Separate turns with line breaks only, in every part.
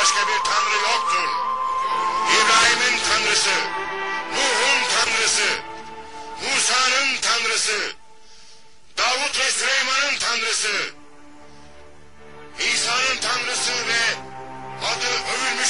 başka bir tanrı yoktur. İbrahim'in tanrısı, Nuh'un tanrısı, Musa'nın tanrısı, Davut ve Süleyman'ın tanrısı, İsa'nın tanrısı ve adı övülmüş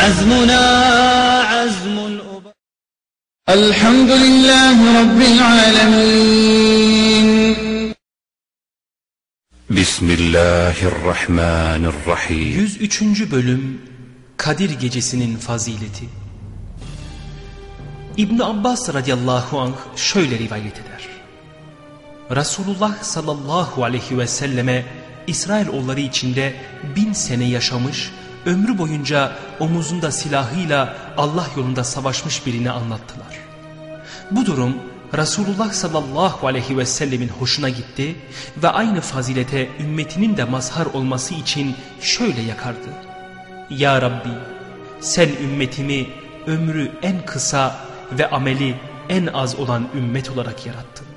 عزمنا عزم الأباء الحمد لله رب العالمين
بسم الله الرحمن الرحيم
103. Bölüm Kadir Gecesinin Fazileti ibn Abbas radıyallahu anh şöyle rivayet eder. Resulullah sallallahu aleyhi ve selleme İsrailoğulları içinde bin sene yaşamış, ömrü boyunca omuzunda silahıyla Allah yolunda savaşmış birini anlattılar. Bu durum Resulullah sallallahu aleyhi ve sellemin hoşuna gitti ve aynı fazilete ümmetinin de mazhar olması için şöyle yakardı. Ya Rabbi sen ümmetimi ömrü en kısa ve ameli en az olan ümmet olarak yarattın.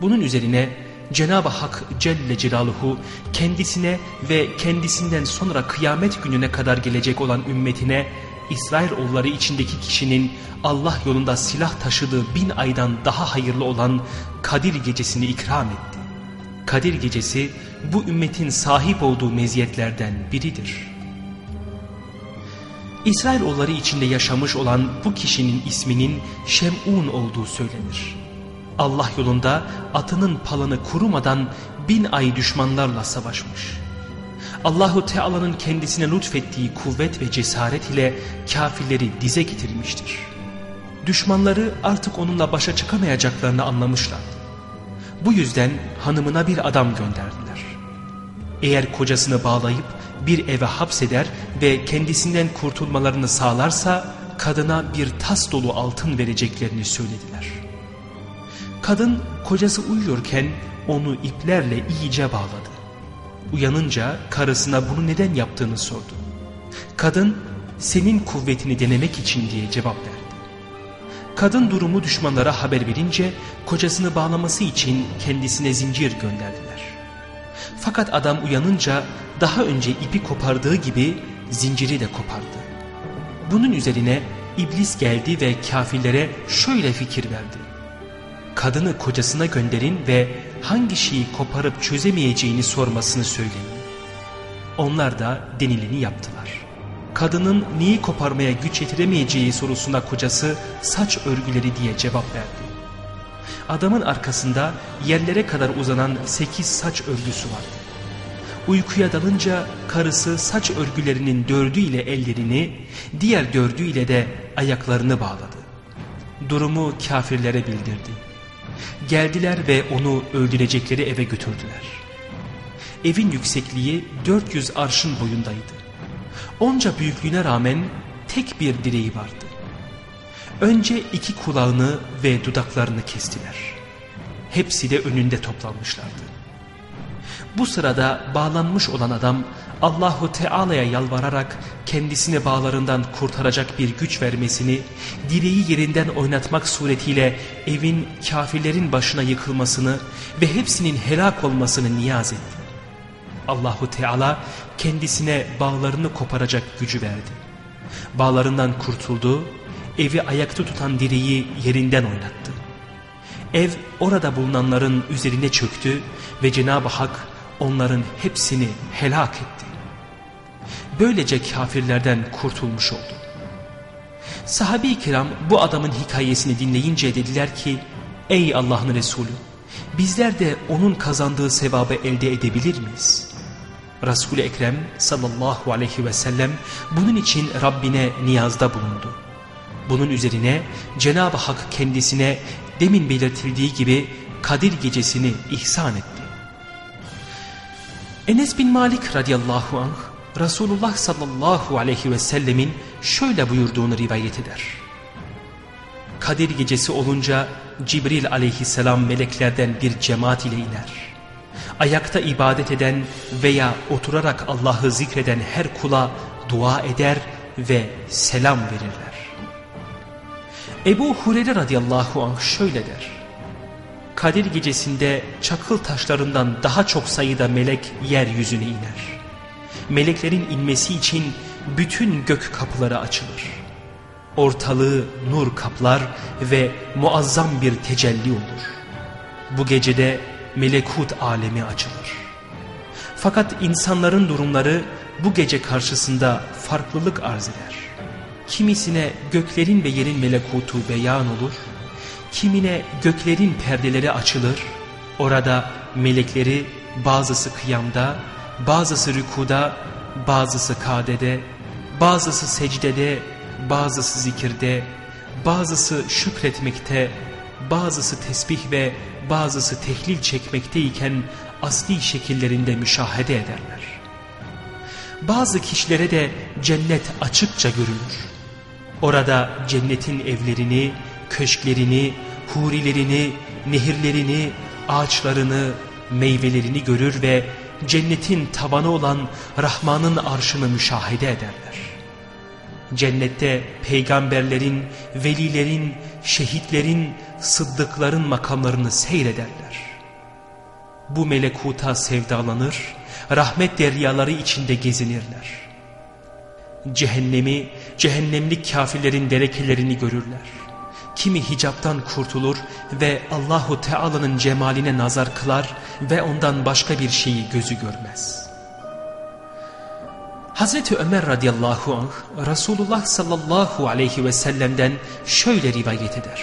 Bunun üzerine Cenab-ı Hak Celle Celaluhu kendisine ve kendisinden sonra kıyamet gününe kadar gelecek olan ümmetine İsrailoğulları içindeki kişinin Allah yolunda silah taşıdığı bin aydan daha hayırlı olan Kadir gecesini ikram etti. Kadir gecesi bu ümmetin sahip olduğu meziyetlerden biridir. İsrailoğulları içinde yaşamış olan bu kişinin isminin Şem'un olduğu söylenir. Allah yolunda atının palını kurumadan bin ay düşmanlarla savaşmış. Allahu Teala'nın kendisine lütfettiği kuvvet ve cesaret ile kafirleri dize getirmiştir. Düşmanları artık onunla başa çıkamayacaklarını anlamışlar. Bu yüzden hanımına bir adam gönderdiler. Eğer kocasını bağlayıp bir eve hapseder ve kendisinden kurtulmalarını sağlarsa kadına bir tas dolu altın vereceklerini söylediler. Kadın kocası uyuyorken onu iplerle iyice bağladı. Uyanınca karısına bunu neden yaptığını sordu. Kadın senin kuvvetini denemek için diye cevap verdi. Kadın durumu düşmanlara haber verince kocasını bağlaması için kendisine zincir gönderdiler. Fakat adam uyanınca daha önce ipi kopardığı gibi zinciri de kopardı. Bunun üzerine iblis geldi ve kafirlere şöyle fikir verdi. Kadını kocasına gönderin ve hangi şeyi koparıp çözemeyeceğini sormasını söyleyin. Onlar da denileni yaptılar. Kadının neyi koparmaya güç yetiremeyeceği sorusuna kocası saç örgüleri diye cevap verdi. Adamın arkasında yerlere kadar uzanan sekiz saç örgüsü vardı. Uykuya dalınca karısı saç örgülerinin dördüyle ellerini, diğer dördüyle de ayaklarını bağladı. Durumu kafirlere bildirdi. Geldiler ve onu öldürecekleri eve götürdüler. Evin yüksekliği 400 arşın boyundaydı. Onca büyüklüğüne rağmen tek bir direği vardı. Önce iki kulağını ve dudaklarını kestiler. Hepsi de önünde toplanmışlardı. Bu sırada bağlanmış olan adam Allahu Teala'ya yalvararak kendisini bağlarından kurtaracak bir güç vermesini, direği yerinden oynatmak suretiyle evin kafirlerin başına yıkılmasını ve hepsinin helak olmasını niyaz etti. Allahu Teala kendisine bağlarını koparacak gücü verdi. Bağlarından kurtuldu, evi ayakta tutan direği yerinden oynattı. Ev orada bulunanların üzerine çöktü ve Cenab-ı Hak onların hepsini helak etti. Böylece kafirlerden kurtulmuş oldu. Sahabi-i kiram bu adamın hikayesini dinleyince dediler ki Ey Allah'ın Resulü bizler de onun kazandığı sevabı elde edebilir miyiz? Resul-i Ekrem sallallahu aleyhi ve sellem bunun için Rabbine niyazda bulundu. Bunun üzerine Cenab-ı Hak kendisine demin belirtildiği gibi Kadir gecesini ihsan etti. Enes bin Malik radıyallahu anh Resulullah sallallahu aleyhi ve sellemin şöyle buyurduğunu rivayet eder. Kadir gecesi olunca Cibril aleyhisselam meleklerden bir cemaat ile iner. Ayakta ibadet eden veya oturarak Allah'ı zikreden her kula dua eder ve selam verirler. Ebu Hureyre radıyallahu anh şöyle der. Kadir gecesinde çakıl taşlarından daha çok sayıda melek yeryüzüne iner. Meleklerin inmesi için bütün gök kapıları açılır. Ortalığı nur kaplar ve muazzam bir tecelli olur. Bu gecede melekut alemi açılır. Fakat insanların durumları bu gece karşısında farklılık arz eder. Kimisine göklerin ve yerin melekutu beyan olur, kimine göklerin perdeleri açılır, orada melekleri bazısı kıyamda, bazısı rükuda, bazısı kadede, bazısı secdede, bazısı zikirde, bazısı şükretmekte, bazısı tesbih ve bazısı tehlil çekmekteyken asli şekillerinde müşahede ederler. Bazı kişilere de cennet açıkça görülür. Orada cennetin evlerini, köşklerini, hurilerini, nehirlerini, ağaçlarını, meyvelerini görür ve cennetin tabanı olan Rahman'ın arşını müşahede ederler. Cennette peygamberlerin, velilerin, şehitlerin, sıddıkların makamlarını seyrederler. Bu melekuta sevdalanır, rahmet deryaları içinde gezinirler. Cehennemi, cehennemlik kafirlerin derekelerini görürler. Kimi hicaptan kurtulur ve Allahu Teala'nın cemaline nazar kılar ve ondan başka bir şeyi gözü görmez. Hazreti Ömer radıyallahu anh Resulullah sallallahu aleyhi ve sellem'den şöyle rivayet eder.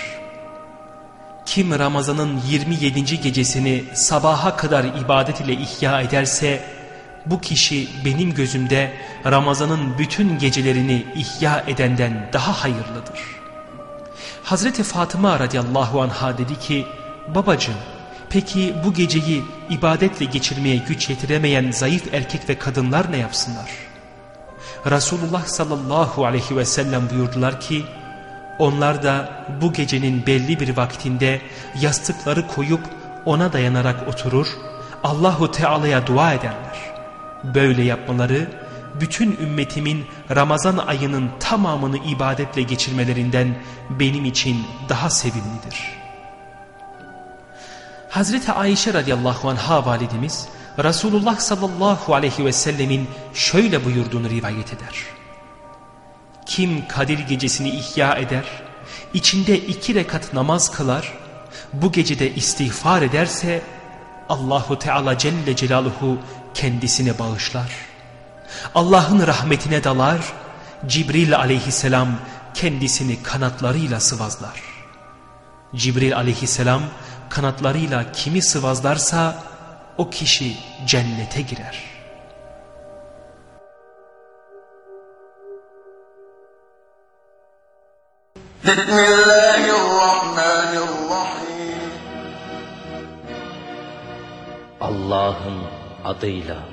Kim Ramazan'ın 27. gecesini sabaha kadar ibadet ile ihya ederse bu kişi benim gözümde Ramazan'ın bütün gecelerini ihya edenden daha hayırlıdır. Hazreti Fatıma radıyallahu anha dedi ki babacığım peki bu geceyi ibadetle geçirmeye güç yetiremeyen zayıf erkek ve kadınlar ne yapsınlar? Resulullah sallallahu aleyhi ve sellem buyurdular ki onlar da bu gecenin belli bir vaktinde yastıkları koyup ona dayanarak oturur Allahu Teala'ya dua ederler. Böyle yapmaları bütün ümmetimin Ramazan ayının tamamını ibadetle geçirmelerinden benim için daha sevimlidir. Hazreti Ayşe radıyallahu anha validemiz Resulullah sallallahu aleyhi ve sellemin şöyle buyurduğunu rivayet eder. Kim Kadir gecesini ihya eder, içinde iki rekat namaz kılar, bu gecede istiğfar ederse Allahu Teala Celle Celaluhu kendisine bağışlar. Allah'ın rahmetine dalar, Cibril aleyhisselam kendisini kanatlarıyla sıvazlar. Cibril aleyhisselam kanatlarıyla kimi sıvazlarsa o kişi cennete girer.
Allah'ın adıyla